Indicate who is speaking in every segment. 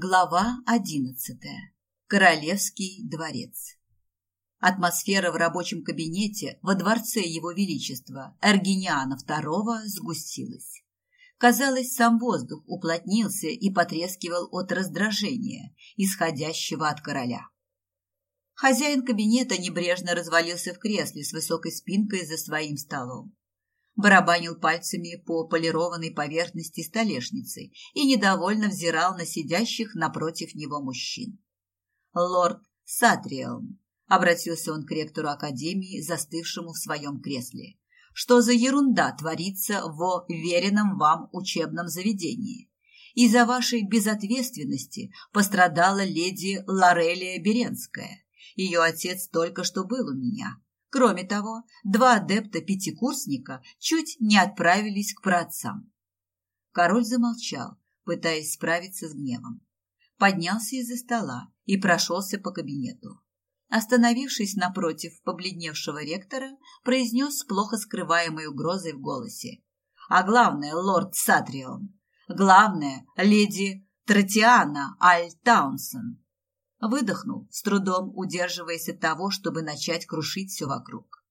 Speaker 1: Глава одиннадцатая. Королевский дворец. Атмосфера в рабочем кабинете во дворце Его Величества Эргениана II сгустилась. Казалось, сам воздух уплотнился и потрескивал от раздражения, исходящего от короля. Хозяин кабинета небрежно развалился в кресле с высокой спинкой за своим столом барабанил пальцами по полированной поверхности столешницы и недовольно взирал на сидящих напротив него мужчин. «Лорд Сатриэлм», — обратился он к ректору Академии, застывшему в своем кресле, — «что за ерунда творится в веренном вам учебном заведении? Из-за вашей безответственности пострадала леди Лорелия Беренская. Ее отец только что был у меня». Кроме того, два адепта-пятикурсника чуть не отправились к праотцам. Король замолчал, пытаясь справиться с гневом. Поднялся из-за стола и прошелся по кабинету. Остановившись напротив побледневшего ректора, произнес с плохо скрываемой угрозой в голосе. «А главное, лорд Сатрион, главное, леди Тротиана Аль Таунсон, Выдохнул, с трудом удерживаясь от того, чтобы начать крушить все вокруг.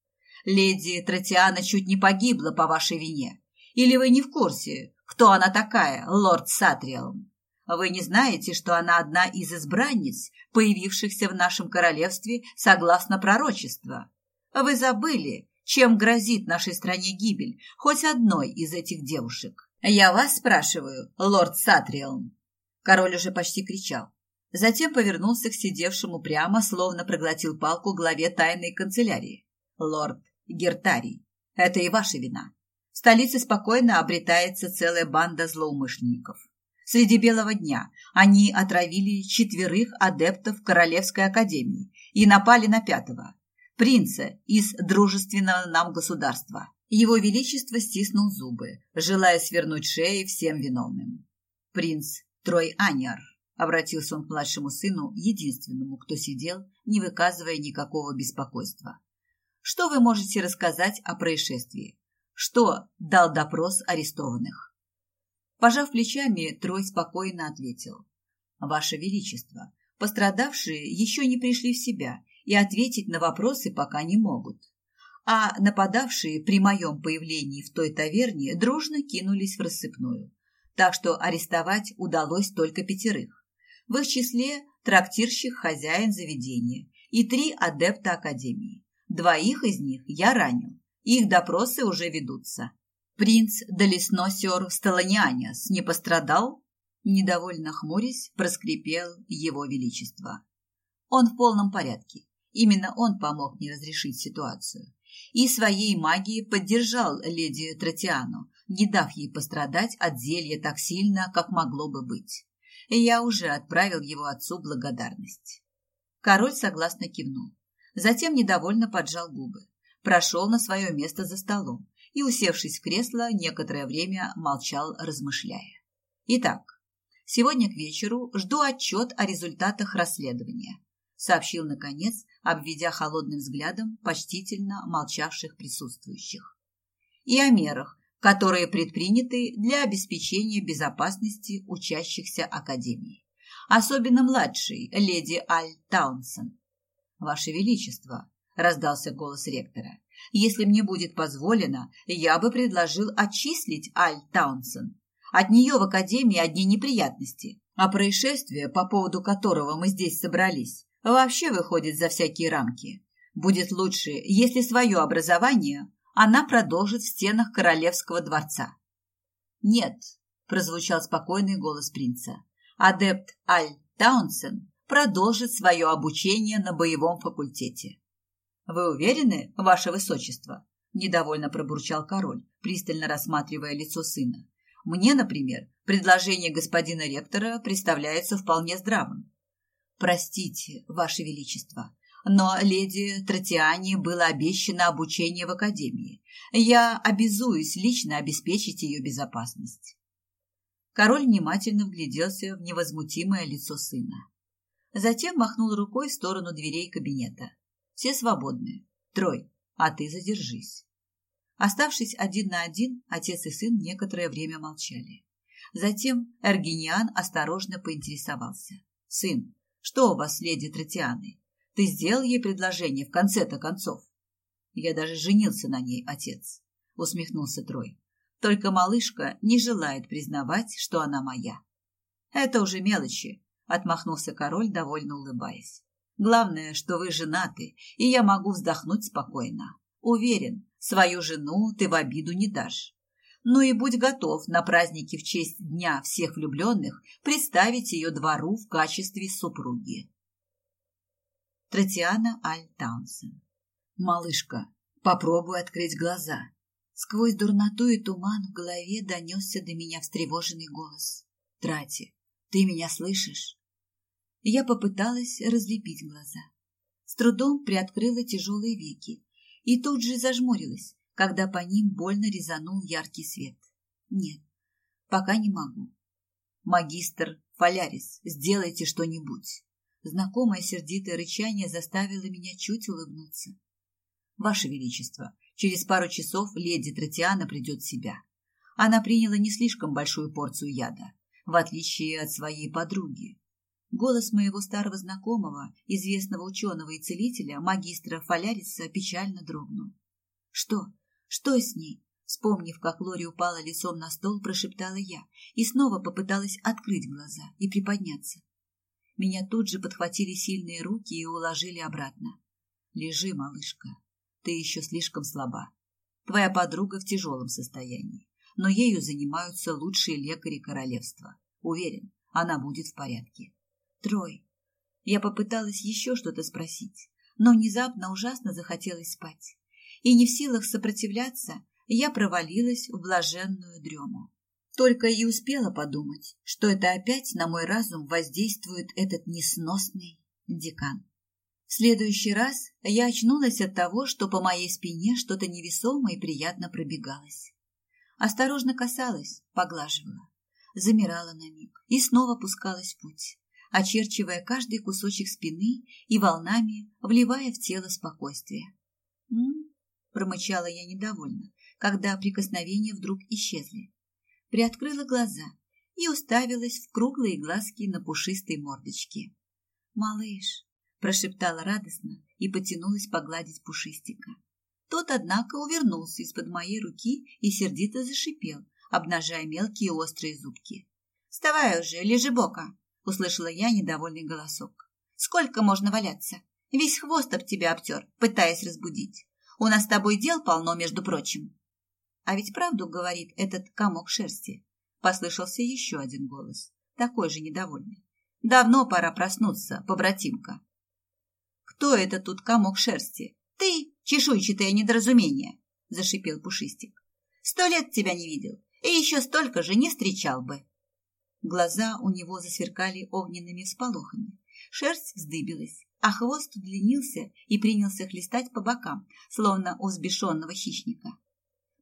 Speaker 1: «Леди Тротиана чуть не погибла по вашей вине. Или вы не в курсе, кто она такая, лорд Сатриэлм? Вы не знаете, что она одна из избранниц, появившихся в нашем королевстве согласно пророчеству? Вы забыли, чем грозит нашей стране гибель хоть одной из этих девушек? Я вас спрашиваю, лорд Сатриэлм!» Король уже почти кричал. Затем повернулся к сидевшему прямо, словно проглотил палку главе тайной канцелярии. «Лорд Гертарий, это и ваша вина. В столице спокойно обретается целая банда злоумышленников. Среди белого дня они отравили четверых адептов Королевской академии и напали на пятого, принца из дружественного нам государства. Его Величество стиснул зубы, желая свернуть шеи всем виновным. Принц Трой Аниар Обратился он к младшему сыну, единственному, кто сидел, не выказывая никакого беспокойства. Что вы можете рассказать о происшествии? Что дал допрос арестованных? Пожав плечами, Трой спокойно ответил. Ваше Величество, пострадавшие еще не пришли в себя и ответить на вопросы пока не могут. А нападавшие при моем появлении в той таверне дружно кинулись в рассыпную. Так что арестовать удалось только пятерых. В их числе трактирщик хозяин заведения и три адепта академии. Двоих из них я ранил. Их допросы уже ведутся. Принц Долесносер Столонианис не пострадал? Недовольно хмурясь, проскрипел его величество. Он в полном порядке. Именно он помог мне разрешить ситуацию. И своей магией поддержал леди Тротиану, не дав ей пострадать от зелья так сильно, как могло бы быть и я уже отправил его отцу благодарность. Король согласно кивнул. Затем недовольно поджал губы, прошел на свое место за столом и, усевшись в кресло, некоторое время молчал, размышляя. Итак, сегодня к вечеру жду отчет о результатах расследования, сообщил, наконец, обведя холодным взглядом почтительно молчавших присутствующих. И о мерах, которые предприняты для обеспечения безопасности учащихся Академии. Особенно младшей, леди Аль Таунсон. «Ваше Величество», – раздался голос ректора, – «если мне будет позволено, я бы предложил отчислить Аль Таунсон. От нее в Академии одни неприятности, а происшествие, по поводу которого мы здесь собрались, вообще выходит за всякие рамки. Будет лучше, если свое образование она продолжит в стенах королевского дворца. «Нет», – прозвучал спокойный голос принца, – «адепт Аль Таунсен продолжит свое обучение на боевом факультете». «Вы уверены, ваше высочество?» – недовольно пробурчал король, пристально рассматривая лицо сына. «Мне, например, предложение господина ректора представляется вполне здравым». «Простите, ваше величество», но леди Тротиане было обещано обучение в академии. Я обязуюсь лично обеспечить ее безопасность. Король внимательно вгляделся в невозмутимое лицо сына. Затем махнул рукой в сторону дверей кабинета. Все свободны. Трой, а ты задержись. Оставшись один на один, отец и сын некоторое время молчали. Затем Эргениан осторожно поинтересовался. «Сын, что у вас леди Тротианой? Ты сделал ей предложение в конце-то концов?» «Я даже женился на ней, отец», — усмехнулся Трой. «Только малышка не желает признавать, что она моя». «Это уже мелочи», — отмахнулся король, довольно улыбаясь. «Главное, что вы женаты, и я могу вздохнуть спокойно. Уверен, свою жену ты в обиду не дашь. Ну и будь готов на празднике в честь Дня всех влюбленных представить ее двору в качестве супруги». Тротиана Аль Таунсен. «Малышка, попробуй открыть глаза». Сквозь дурноту и туман в голове донесся до меня встревоженный голос. «Трати, ты меня слышишь?» Я попыталась разлепить глаза. С трудом приоткрыла тяжелые веки и тут же зажмурилась, когда по ним больно резанул яркий свет. Нет, пока не могу. Магистр Фалярис, сделайте что-нибудь. Знакомое сердитое рычание заставило меня чуть улыбнуться. Ваше Величество, через пару часов леди Тротиана придет в себя. Она приняла не слишком большую порцию яда, в отличие от своей подруги. Голос моего старого знакомого, известного ученого и целителя, магистра Фаляриса, печально дрогнул. «Что? Что с ней?» Вспомнив, как Лори упала лицом на стол, прошептала я и снова попыталась открыть глаза и приподняться. Меня тут же подхватили сильные руки и уложили обратно. «Лежи, малышка, ты еще слишком слаба. Твоя подруга в тяжелом состоянии, но ею занимаются лучшие лекари королевства. Уверен, она будет в порядке. Трой. Я попыталась еще что-то спросить, но внезапно ужасно захотелось спать. И не в силах сопротивляться, я провалилась в блаженную дрему. Только и успела подумать, что это опять на мой разум воздействует этот несносный декан. В следующий раз я очнулась от того, что по моей спине что-то невесомое и приятно пробегалось. Осторожно касалась, поглаживала, замирала на миг и снова пускалась в путь очерчивая каждый кусочек спины и волнами вливая в тело спокойствие. «М-м-м», промычала я недовольно, когда прикосновения вдруг исчезли. Приоткрыла глаза и уставилась в круглые глазки на пушистой мордочке. «Малыш!» – прошептала радостно и потянулась погладить пушистика. Тот, однако, увернулся из-под моей руки и сердито зашипел, обнажая мелкие острые зубки. «Вставай уже, лежи бока!» услышала я недовольный голосок. Сколько можно валяться? Весь хвост об тебя обтер, пытаясь разбудить. У нас с тобой дел полно, между прочим. А ведь правду говорит этот комок шерсти. Послышался еще один голос, такой же недовольный. Давно пора проснуться, побратимка. Кто это тут комок шерсти? Ты, чешуйчатое недоразумение, зашипел Пушистик. Сто лет тебя не видел, и еще столько же не встречал бы. Глаза у него засверкали огненными всполохами. Шерсть вздыбилась, а хвост удлинился и принялся хлестать по бокам, словно у взбешенного хищника.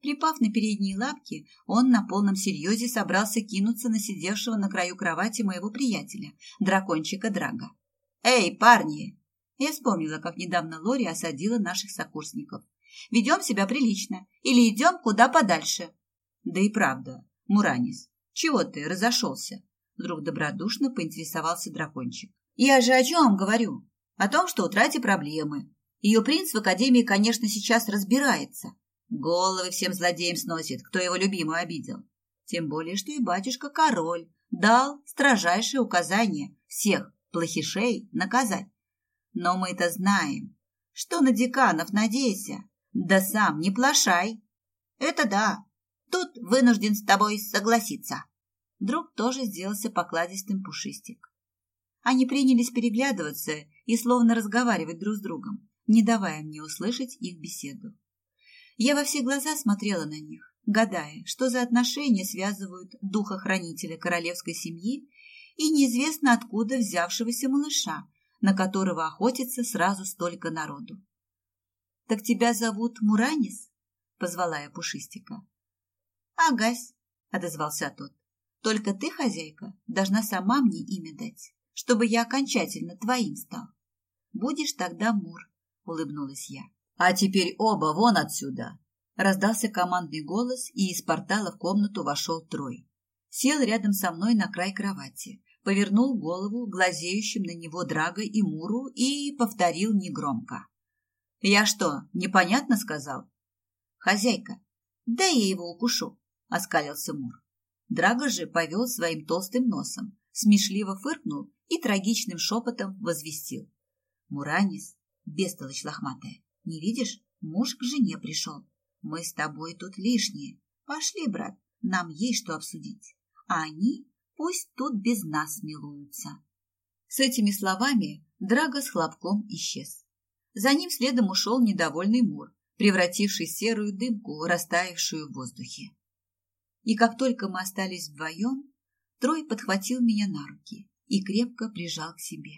Speaker 1: Припав на передние лапки, он на полном серьезе собрался кинуться на сидевшего на краю кровати моего приятеля, дракончика Драга. «Эй, парни!» Я вспомнила, как недавно Лори осадила наших сокурсников. «Ведем себя прилично или идем куда подальше?» «Да и правда, Муранис, чего ты разошелся? Вдруг добродушно поинтересовался дракончик. Я же о чем говорю? О том, что утратили проблемы. Ее принц в академии, конечно, сейчас разбирается. Головы всем злодеям сносит, кто его любимую обидел. Тем более, что и батюшка-король дал строжайшее указание всех плохишей наказать. Но мы-то знаем, что на деканов надейся, да сам не плашай. Это да, Тут вынужден с тобой согласиться. Друг тоже сделался покладистым пушистик. Они принялись переглядываться и словно разговаривать друг с другом, не давая мне услышать их беседу. Я во все глаза смотрела на них, гадая, что за отношения связывают духохранителя королевской семьи и неизвестно откуда взявшегося малыша, на которого охотится сразу столько народу. «Так тебя зовут Муранис?» — позвала я Пушистика. «Агась», — отозвался тот. «Только ты, хозяйка, должна сама мне имя дать, чтобы я окончательно твоим стал. Будешь тогда Мур», — улыбнулась я. «А теперь оба вон отсюда!» Раздался командный голос, и из портала в комнату вошел Трой. сел рядом со мной на край кровати, повернул голову глазеющим на него Драго и Муру и повторил негромко. «Я что, непонятно сказал?» «Хозяйка, дай я его укушу», — оскалился Мур. Драго же повел своим толстым носом, смешливо фыркнул и трагичным шепотом возвестил. «Муранис, бестолочь лохматая, не видишь, муж к жене пришел. Мы с тобой тут лишние. Пошли, брат, нам есть что обсудить. А они пусть тут без нас милуются». С этими словами Драго с хлопком исчез. За ним следом ушел недовольный Мур, превративший серую дымку, растаявшую в воздухе. И как только мы остались вдвоем, Трой подхватил меня на руки и крепко прижал к себе.